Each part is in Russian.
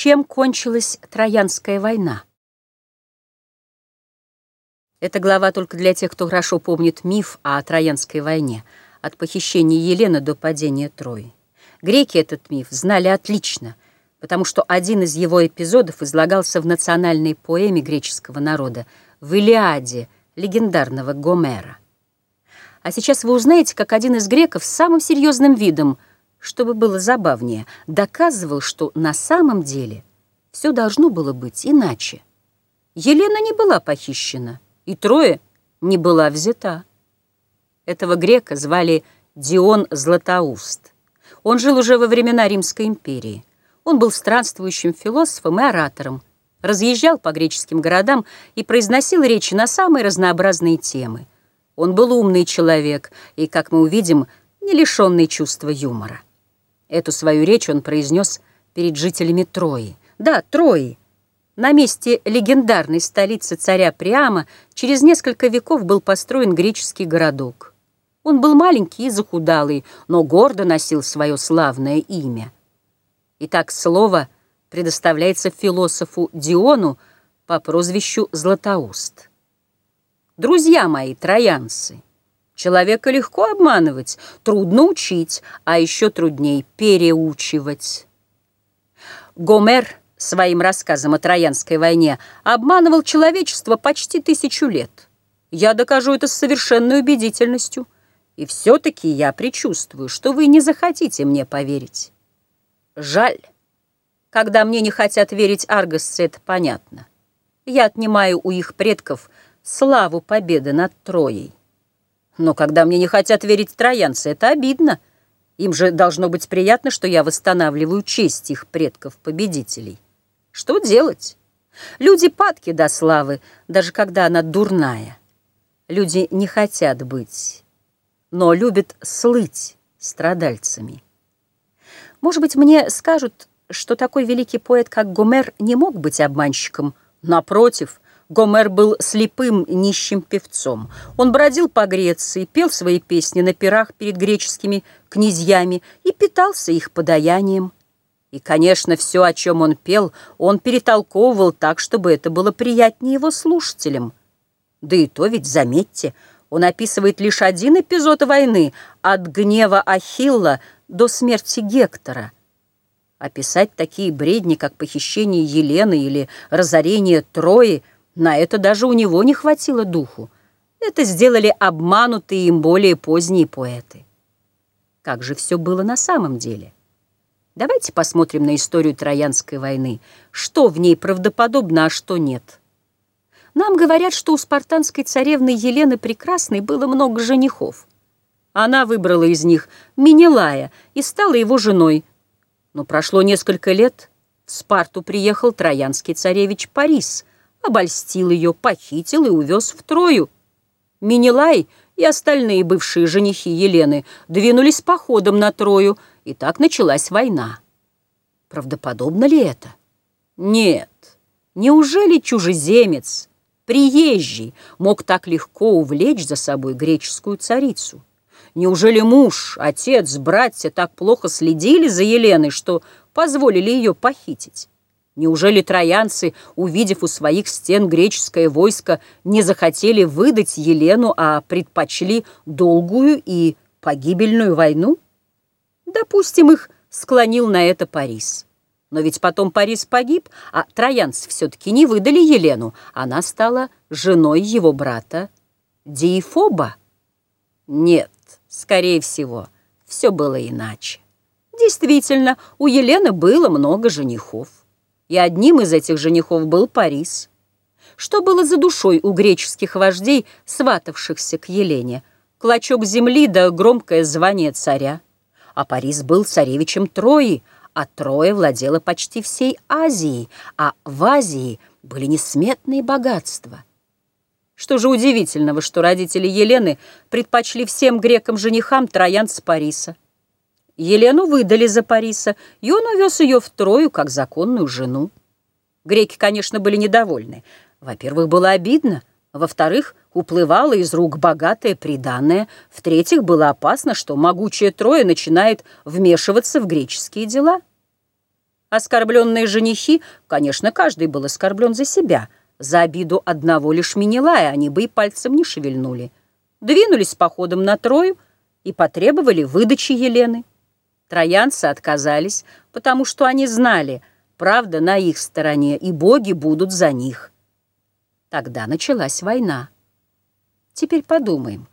Чем кончилась Троянская война? Эта глава только для тех, кто хорошо помнит миф о Троянской войне, от похищения Елены до падения Трои. Греки этот миф знали отлично, потому что один из его эпизодов излагался в национальной поэме греческого народа, в Илиаде легендарного Гомера. А сейчас вы узнаете, как один из греков с самым серьезным видом – чтобы было забавнее, доказывал, что на самом деле все должно было быть иначе. Елена не была похищена, и Трое не была взята. Этого грека звали Дион Златоуст. Он жил уже во времена Римской империи. Он был странствующим философом и оратором, разъезжал по греческим городам и произносил речи на самые разнообразные темы. Он был умный человек и, как мы увидим, не лишенный чувства юмора. Эту свою речь он произнес перед жителями Трои. Да, Трои. На месте легендарной столицы царя Приама через несколько веков был построен греческий городок. Он был маленький и захудалый, но гордо носил свое славное имя. Итак, слово предоставляется философу Диону по прозвищу Златоуст. Друзья мои, троянцы, Человека легко обманывать, трудно учить, а еще трудней переучивать. Гомер своим рассказом о Троянской войне обманывал человечество почти тысячу лет. Я докажу это с совершенной убедительностью. И все-таки я предчувствую, что вы не захотите мне поверить. Жаль. Когда мне не хотят верить аргосцы, это понятно. Я отнимаю у их предков славу победы над Троей. Но когда мне не хотят верить троянцы, это обидно. Им же должно быть приятно, что я восстанавливаю честь их предков-победителей. Что делать? Люди падки до славы, даже когда она дурная. Люди не хотят быть, но любят слыть страдальцами. Может быть, мне скажут, что такой великий поэт, как Гомер, не мог быть обманщиком. Напротив – Гомер был слепым нищим певцом. Он бродил по Греции, пел свои песни на пирах перед греческими князьями и питался их подаянием. И, конечно, все, о чем он пел, он перетолковывал так, чтобы это было приятнее его слушателям. Да и то ведь, заметьте, он описывает лишь один эпизод войны от гнева Ахилла до смерти Гектора. Описать такие бредни, как похищение Елены или разорение Трои – на это даже у него не хватило духу. Это сделали обманутые им более поздние поэты. Как же все было на самом деле? Давайте посмотрим на историю Троянской войны. Что в ней правдоподобно, а что нет. Нам говорят, что у спартанской царевны Елены Прекрасной было много женихов. Она выбрала из них Минилая и стала его женой. Но прошло несколько лет, в Спарту приехал троянский царевич Парис – обольстил ее, похитил и увез в Трою. Минилай и остальные бывшие женихи Елены двинулись походом на Трою, и так началась война. Правдоподобно ли это? Нет. Неужели чужеземец, приезжий, мог так легко увлечь за собой греческую царицу? Неужели муж, отец, братья так плохо следили за Еленой, что позволили ее похитить? Неужели троянцы, увидев у своих стен греческое войско, не захотели выдать Елену, а предпочли долгую и погибельную войну? Допустим, их склонил на это Парис. Но ведь потом Парис погиб, а троянцы все-таки не выдали Елену. Она стала женой его брата Диефоба. Нет, скорее всего, все было иначе. Действительно, у Елены было много женихов и одним из этих женихов был Парис. Что было за душой у греческих вождей, сватавшихся к Елене? Клочок земли да громкое звание царя. А Парис был царевичем Трои, а Троя владела почти всей Азией, а в Азии были несметные богатства. Что же удивительного, что родители Елены предпочли всем грекам-женихам троянца Париса? Елену выдали за Париса, и он увез ее в Трою как законную жену. Греки, конечно, были недовольны. Во-первых, было обидно. Во-вторых, уплывало из рук богатое приданное. В-третьих, было опасно, что могучая Троя начинает вмешиваться в греческие дела. Оскорбленные женихи, конечно, каждый был оскорблен за себя. За обиду одного лишь Менелая они бы и пальцем не шевельнули. Двинулись походом на Трою и потребовали выдачи Елены. Троянцы отказались, потому что они знали, правда на их стороне, и боги будут за них. Тогда началась война. Теперь подумаем,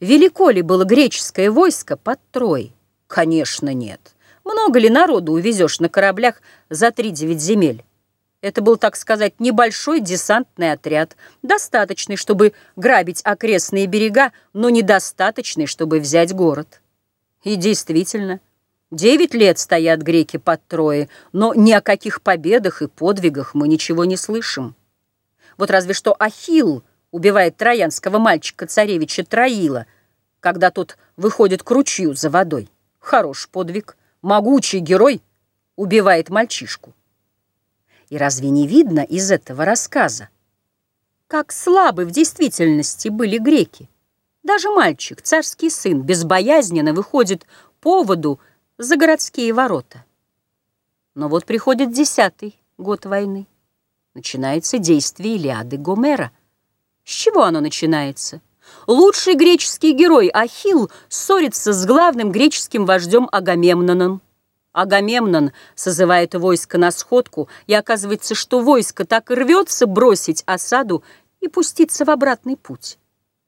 велико ли было греческое войско под Трой? Конечно, нет. Много ли народу увезешь на кораблях за три-девять земель? Это был, так сказать, небольшой десантный отряд, достаточный, чтобы грабить окрестные берега, но недостаточный, чтобы взять город. И действительно, девять лет стоят греки под Троей, но ни о каких победах и подвигах мы ничего не слышим. Вот разве что Ахилл убивает троянского мальчика-царевича Троила, когда тот выходит к ручью за водой. Хорош подвиг могучий герой убивает мальчишку. И разве не видно из этого рассказа, как слабы в действительности были греки? Даже мальчик, царский сын, безбоязненно выходит по воду за городские ворота. Но вот приходит десятый год войны. Начинается действие Илиады Гомера. С чего оно начинается? Лучший греческий герой Ахилл ссорится с главным греческим вождем Агамемноном. Агамемнон созывает войско на сходку, и оказывается, что войско так и рвется бросить осаду и пуститься в обратный путь.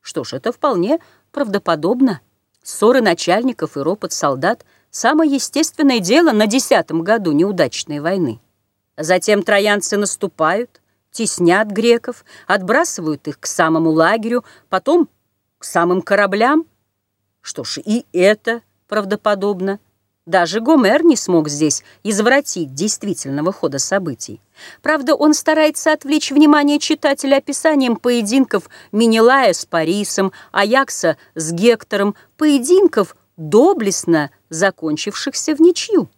Что ж, это вполне правдоподобно. Ссоры начальников и ропот солдат – самое естественное дело на десятом году неудачной войны. Затем троянцы наступают – теснят греков, отбрасывают их к самому лагерю, потом к самым кораблям. Что ж, и это правдоподобно. Даже Гомер не смог здесь извратить действительного хода событий. Правда, он старается отвлечь внимание читателя описанием поединков Минилая с Парисом, Аякса с Гектором, поединков, доблестно закончившихся в ничью.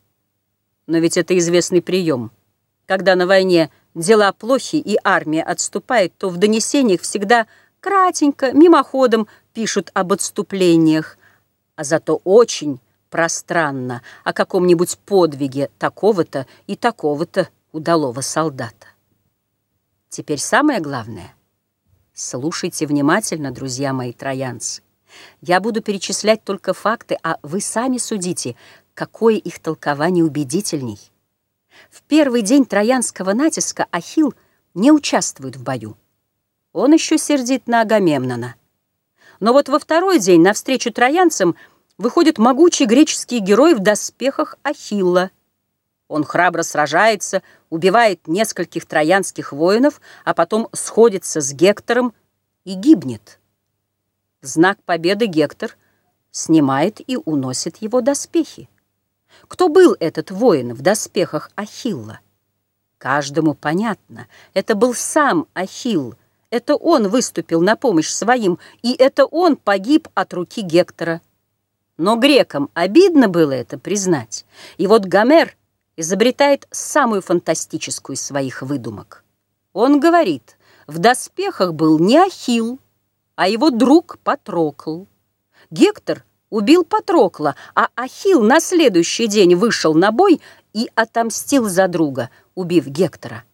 Но ведь это известный прием. Когда на войне дела плохи и армия отступает, то в донесениях всегда кратенько, мимоходом пишут об отступлениях, а зато очень пространно о каком-нибудь подвиге такого-то и такого-то удалого солдата. Теперь самое главное. Слушайте внимательно, друзья мои троянцы. Я буду перечислять только факты, а вы сами судите, какое их толкование убедительней. В первый день троянского натиска Ахилл не участвует в бою. Он еще сердит на Агамемнона. Но вот во второй день навстречу троянцам выходит могучий греческий герой в доспехах Ахилла. Он храбро сражается, убивает нескольких троянских воинов, а потом сходится с Гектором и гибнет. В знак победы Гектор снимает и уносит его доспехи. Кто был этот воин в доспехах Ахилла? Каждому понятно, это был сам Ахилл, это он выступил на помощь своим, и это он погиб от руки Гектора. Но грекам обидно было это признать. И вот Гомер изобретает самую фантастическую из своих выдумок. Он говорит, в доспехах был не Ахилл, а его друг Патрокл. Гектор убил Патрокла, а Ахилл на следующий день вышел на бой и отомстил за друга, убив Гектора.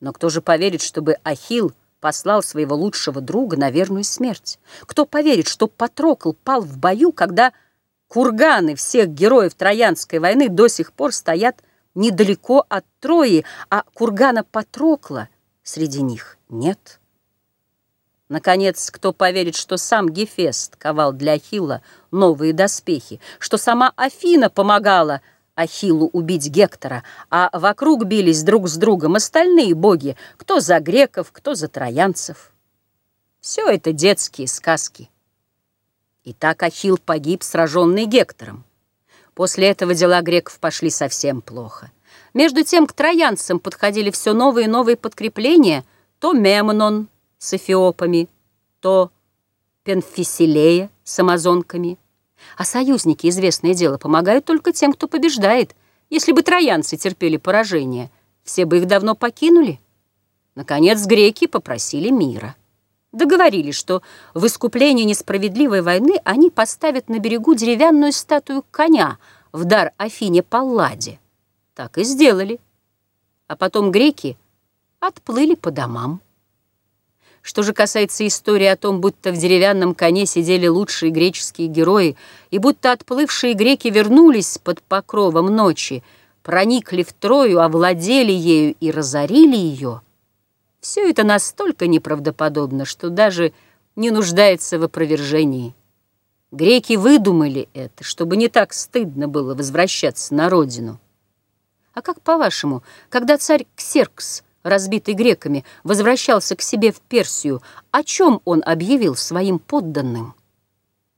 Но кто же поверит, чтобы Ахилл послал своего лучшего друга на верную смерть? Кто поверит, что Патрокл пал в бою, когда курганы всех героев Троянской войны до сих пор стоят недалеко от Трои, а кургана Патрокла среди них нет? Наконец, кто поверит, что сам Гефест ковал для Ахилла новые доспехи, что сама Афина помогала Ахиллу убить Гектора, а вокруг бились друг с другом остальные боги, кто за греков, кто за троянцев. Все это детские сказки. И так Ахилл погиб, сраженный Гектором. После этого дела греков пошли совсем плохо. Между тем к троянцам подходили все новые и новые подкрепления, то Мемнон, с эфиопами, то Пенфиселея с амазонками. А союзники, известное дело, помогают только тем, кто побеждает. Если бы троянцы терпели поражение, все бы их давно покинули. Наконец, греки попросили мира. Договорились, что в искуплении несправедливой войны они поставят на берегу деревянную статую коня в дар Афине Палладе. Так и сделали. А потом греки отплыли по домам. Что же касается истории о том, будто в деревянном коне сидели лучшие греческие герои, и будто отплывшие греки вернулись под покровом ночи, проникли в Трою, овладели ею и разорили ее, все это настолько неправдоподобно, что даже не нуждается в опровержении. Греки выдумали это, чтобы не так стыдно было возвращаться на родину. А как по-вашему, когда царь Ксеркс, разбитый греками, возвращался к себе в Персию, о чем он объявил своим подданным?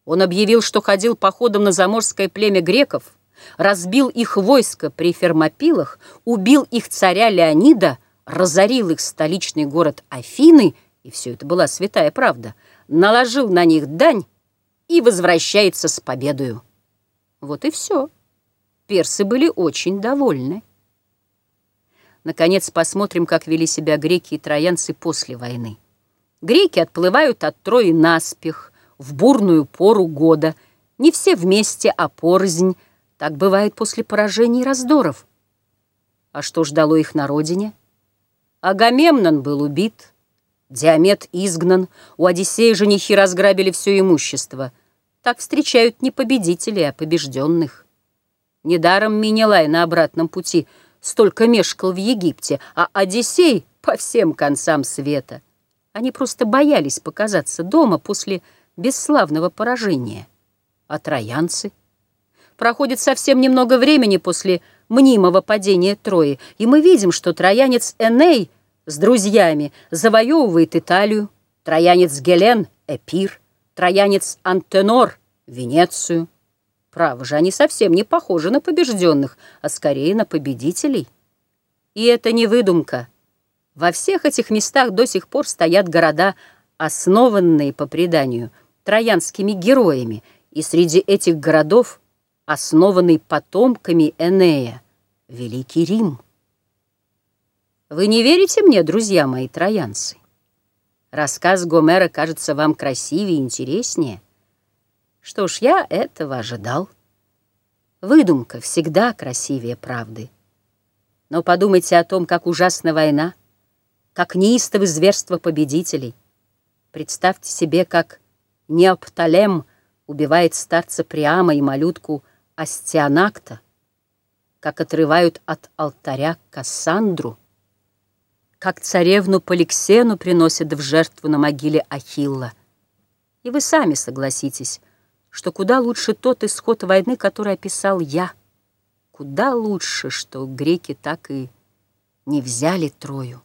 Он объявил, что ходил походом на заморское племя греков, разбил их войско при Фермопилах, убил их царя Леонида, разорил их столичный город Афины, и все это была святая правда, наложил на них дань и возвращается с победою. Вот и все. Персы были очень довольны. Наконец посмотрим, как вели себя греки и троянцы после войны. Греки отплывают от Трои наспех, в бурную пору года, не все вместе, а порознь. Так бывает после поражений и раздоров. А что ждало их на родине? Агамемнон был убит, Диамет изгнан, у Одиссея женихи разграбили все имущество. Так встречают не победителей, а побежденных. Недаром Минелай на обратном пути столько мешкал в Египте, а Одиссей по всем концам света. Они просто боялись показаться дома после бесславного поражения. А троянцы? Проходит совсем немного времени после мнимого падения Трои, и мы видим, что троянец Эней с друзьями завоевывает Италию, троянец Гелен — Эпир, троянец Антенор — Венецию. Право же, они совсем не похожи на побежденных, а скорее на победителей. И это не выдумка. Во всех этих местах до сих пор стоят города, основанные, по преданию, троянскими героями, и среди этих городов основанный потомками Энея, Великий Рим. Вы не верите мне, друзья мои троянцы? Рассказ Гомера кажется вам красивее и интереснее. Что ж, я этого ожидал. Выдумка всегда красивее правды. Но подумайте о том, как ужасна война, как неистовы зверства победителей. Представьте себе, как Неопталем убивает старца Приама и малютку Астианакта, как отрывают от алтаря Кассандру, как царевну Поликсену приносят в жертву на могиле Ахилла. И вы сами согласитесь, что куда лучше тот исход войны, который описал я. Куда лучше, что греки так и не взяли Трою.